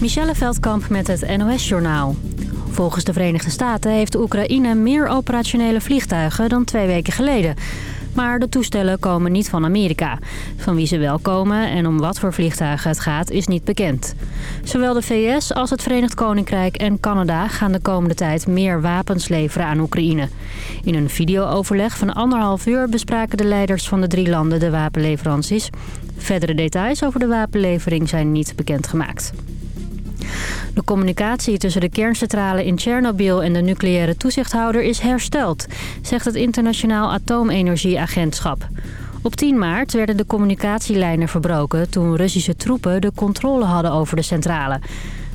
Michelle Veldkamp met het NOS-journaal. Volgens de Verenigde Staten heeft Oekraïne meer operationele vliegtuigen dan twee weken geleden. Maar de toestellen komen niet van Amerika. Van wie ze wel komen en om wat voor vliegtuigen het gaat is niet bekend. Zowel de VS als het Verenigd Koninkrijk en Canada gaan de komende tijd meer wapens leveren aan Oekraïne. In een videooverleg van anderhalf uur bespraken de leiders van de drie landen de wapenleveranties. Verdere details over de wapenlevering zijn niet bekendgemaakt. De communicatie tussen de kerncentrale in Tsjernobyl en de nucleaire toezichthouder is hersteld, zegt het Internationaal Atoomenergieagentschap. Op 10 maart werden de communicatielijnen verbroken toen Russische troepen de controle hadden over de centrale.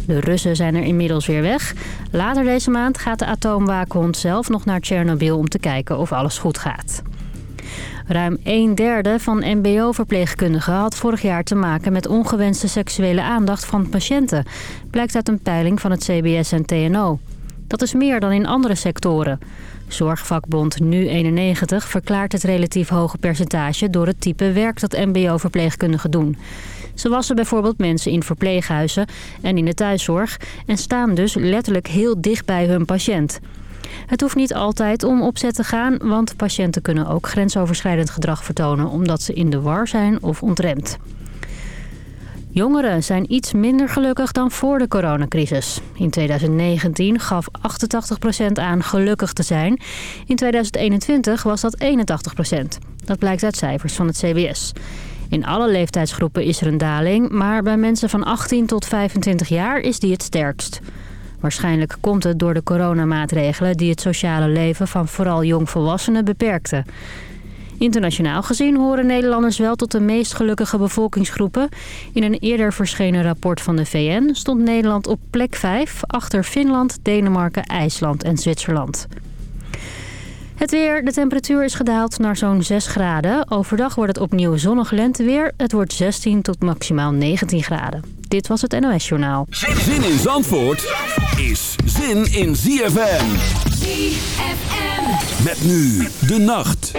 De Russen zijn er inmiddels weer weg. Later deze maand gaat de atoomwaakhond zelf nog naar Tsjernobyl om te kijken of alles goed gaat. Ruim een derde van mbo-verpleegkundigen had vorig jaar te maken met ongewenste seksuele aandacht van patiënten. Blijkt uit een peiling van het CBS en TNO. Dat is meer dan in andere sectoren. Zorgvakbond Nu91 verklaart het relatief hoge percentage door het type werk dat mbo-verpleegkundigen doen. Ze wassen bijvoorbeeld mensen in verpleeghuizen en in de thuiszorg en staan dus letterlijk heel dicht bij hun patiënt. Het hoeft niet altijd om opzet te gaan, want patiënten kunnen ook grensoverschrijdend gedrag vertonen omdat ze in de war zijn of ontremd. Jongeren zijn iets minder gelukkig dan voor de coronacrisis. In 2019 gaf 88% aan gelukkig te zijn. In 2021 was dat 81%. Dat blijkt uit cijfers van het CBS. In alle leeftijdsgroepen is er een daling, maar bij mensen van 18 tot 25 jaar is die het sterkst. Waarschijnlijk komt het door de coronamaatregelen die het sociale leven van vooral jongvolwassenen beperkten. Internationaal gezien horen Nederlanders wel tot de meest gelukkige bevolkingsgroepen. In een eerder verschenen rapport van de VN stond Nederland op plek 5... achter Finland, Denemarken, IJsland en Zwitserland. Het weer. De temperatuur is gedaald naar zo'n 6 graden. Overdag wordt het opnieuw zonnig lenteweer. Het wordt 16 tot maximaal 19 graden. Dit was het NOS Journaal. Zin in Zandvoort is zin in ZFM. ZFM. Met nu de nacht.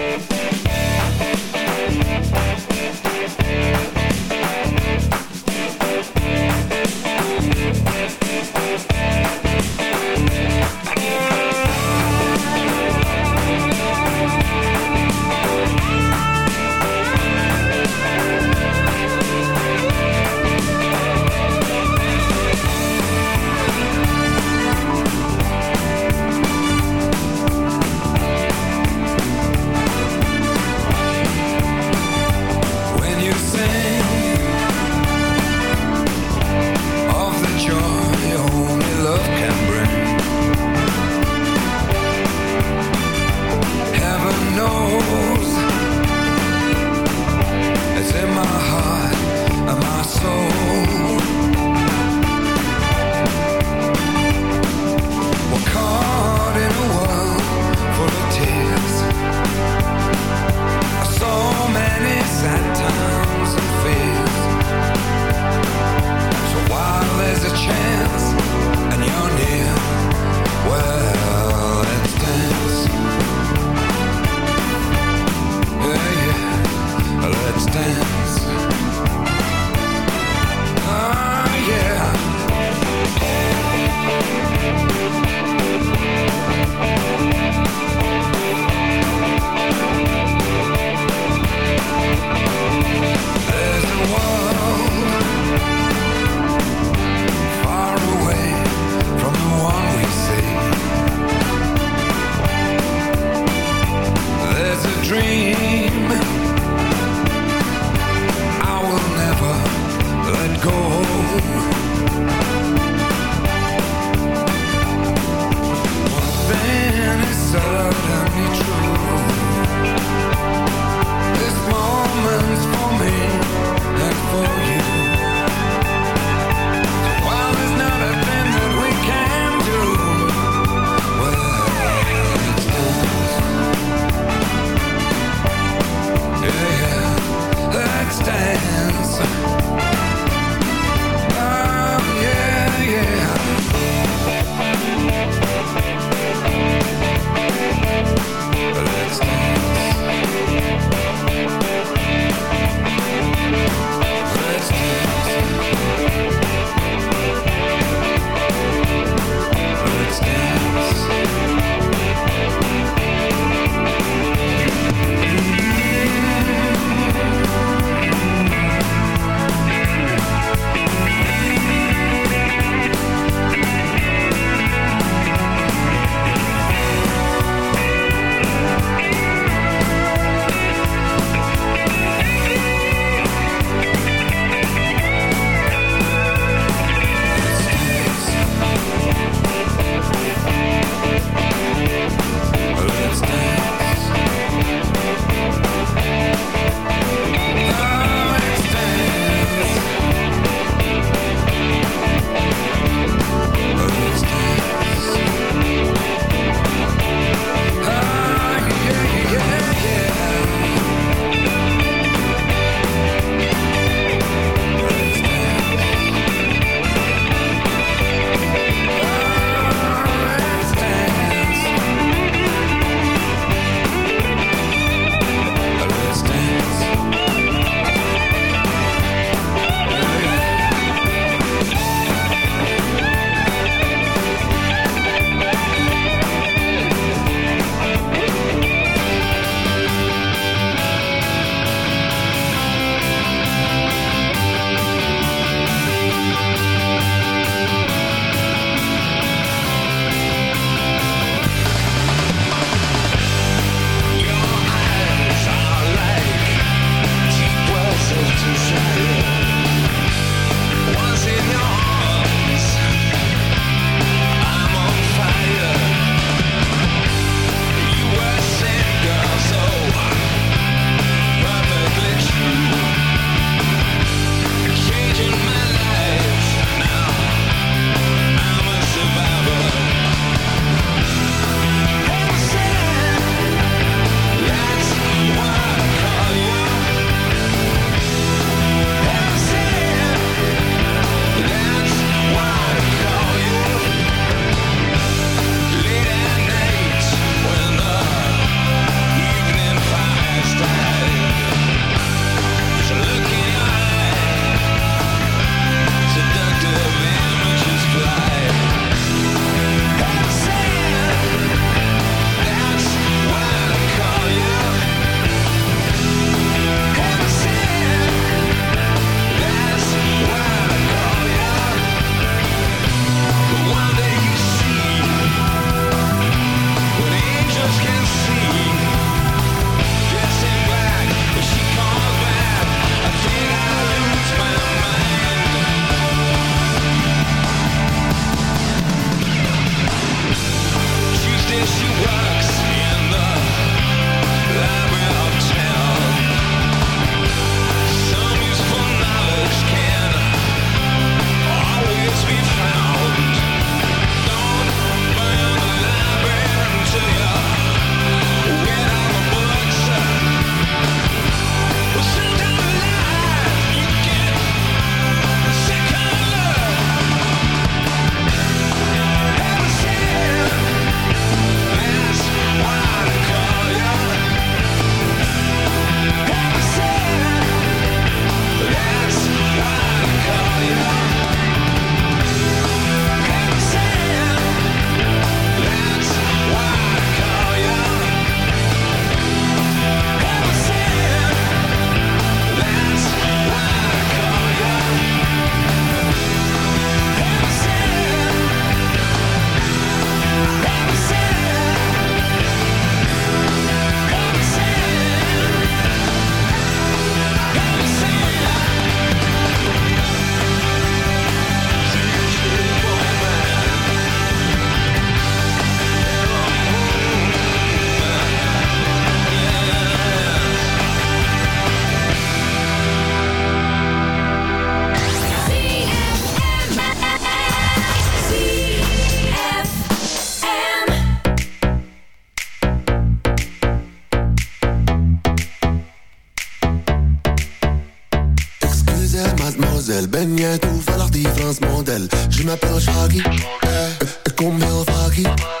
ben jij toevallig die Frans model? Je m'appelle Shaggy, eh, ik kom heel vaak hier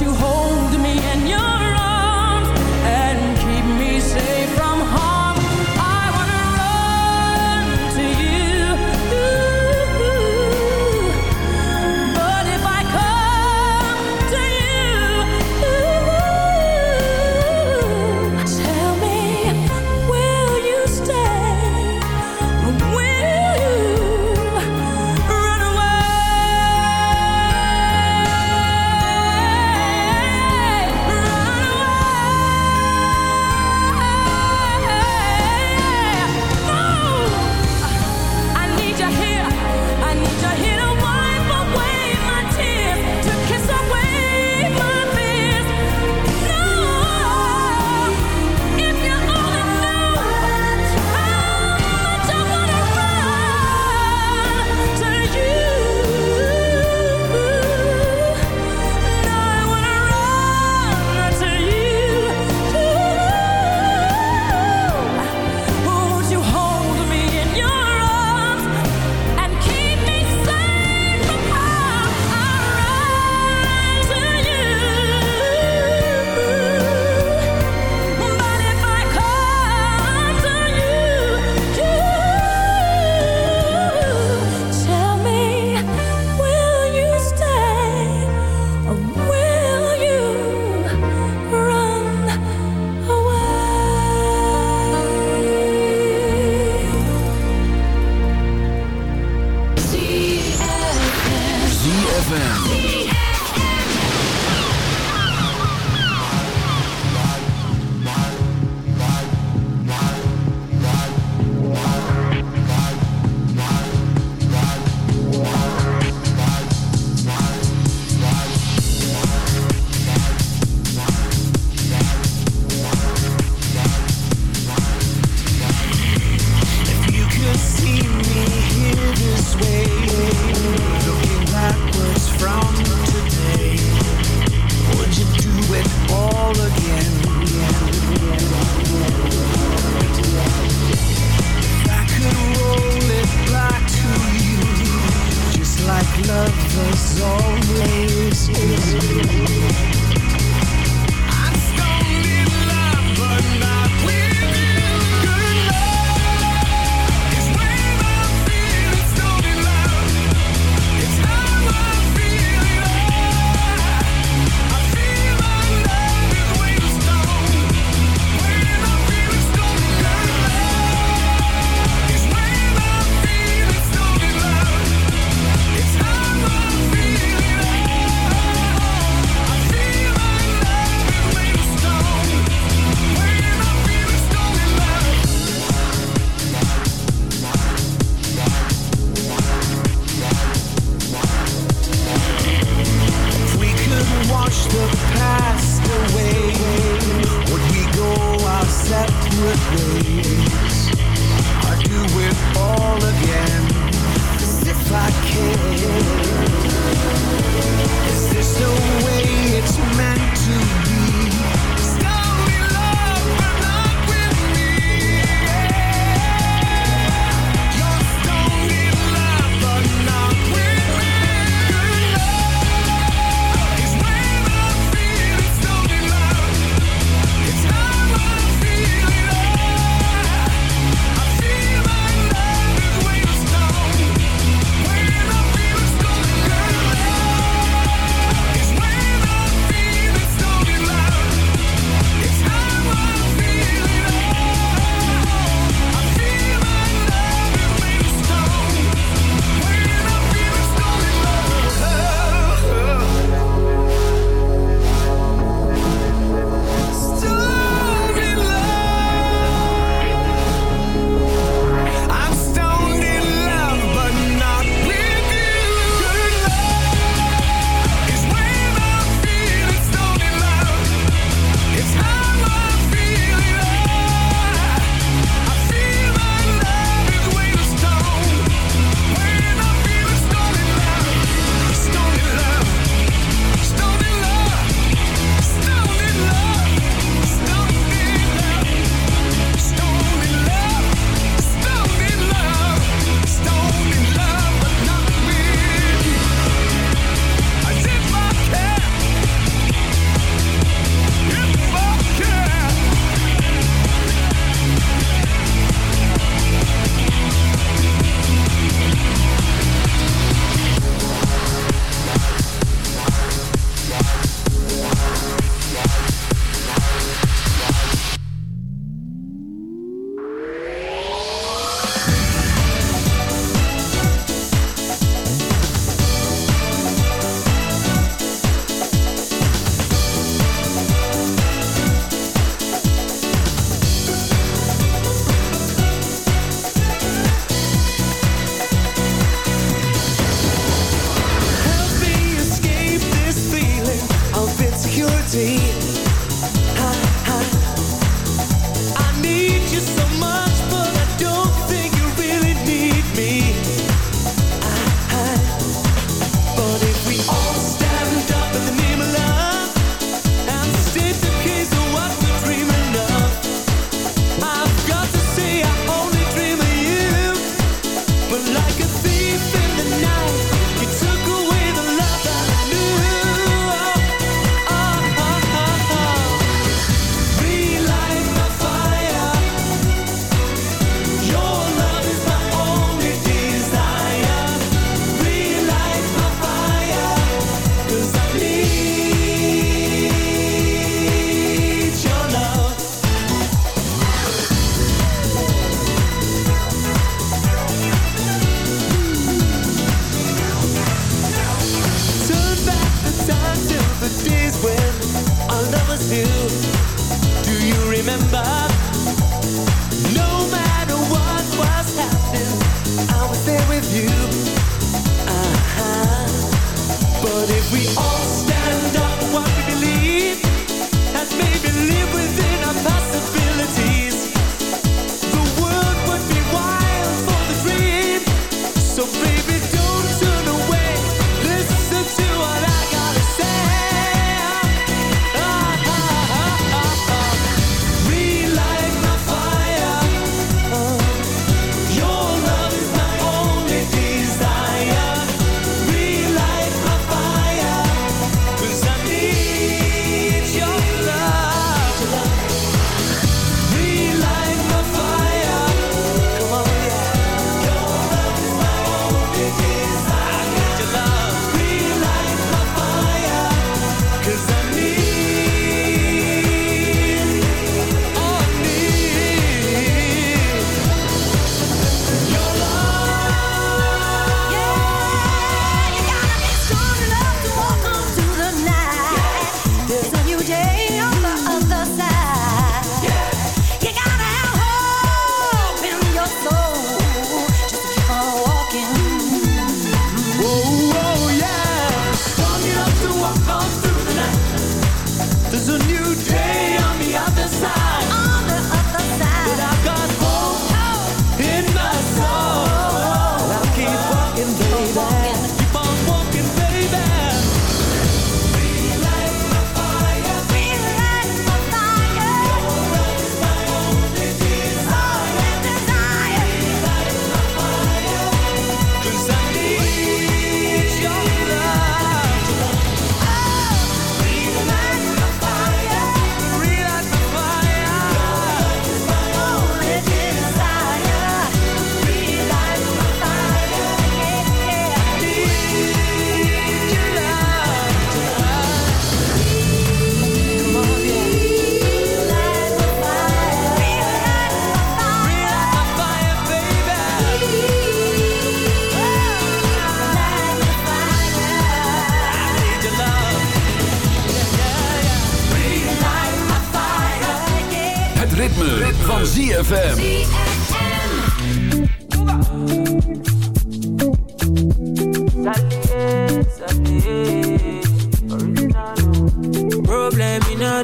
you hold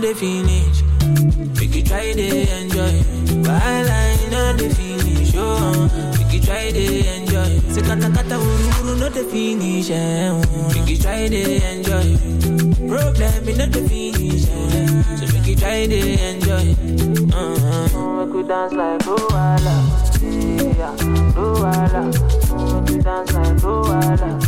the finish. Make you try to enjoy. Byline on the finish. Oh, make you try to enjoy. Say kata kata uruguru not the finish. Eh. Oh. Make you try to enjoy. Problem is not the finish. Eh. So we can try to enjoy. Uh-huh. Make you dance like Luala. Yeah, Luala. Make you dance like Luala.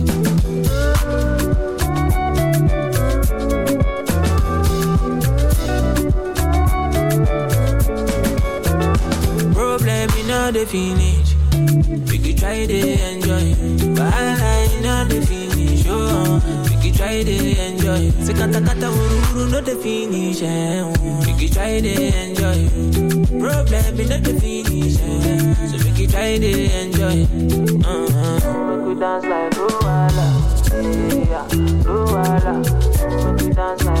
the finish. We could try to enjoy. But I know the finish. Oh, we could try to enjoy. Sekata kata ururu no the finish. Eh. We could try to enjoy. Problem is not the finish. Eh. So we could try to enjoy. Uh-huh. We dance like Yeah, We dance like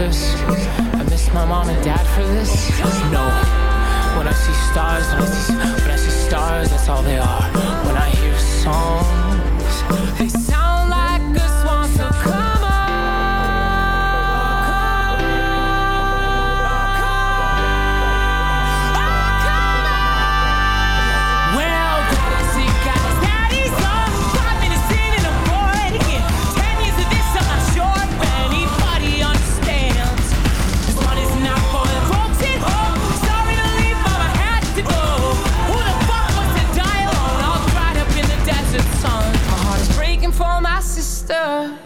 this? I miss my mom and dad for this? No. When I see stars, when I see, when I see stars, that's all they are. When I hear songs, they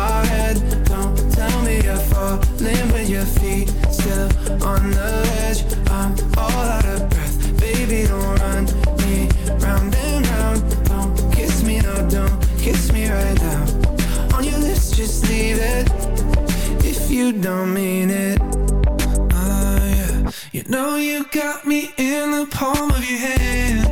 my head. Don't tell me you're falling with your feet still on the edge. I'm all out of breath. Baby, don't run me round and round. Don't kiss me, no, don't kiss me right now. On your lips, just leave it if you don't mean it. Ah. You know you got me in the palm of your hand,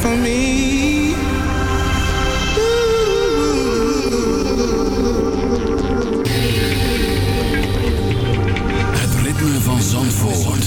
for. Het ritme van Zandvoort.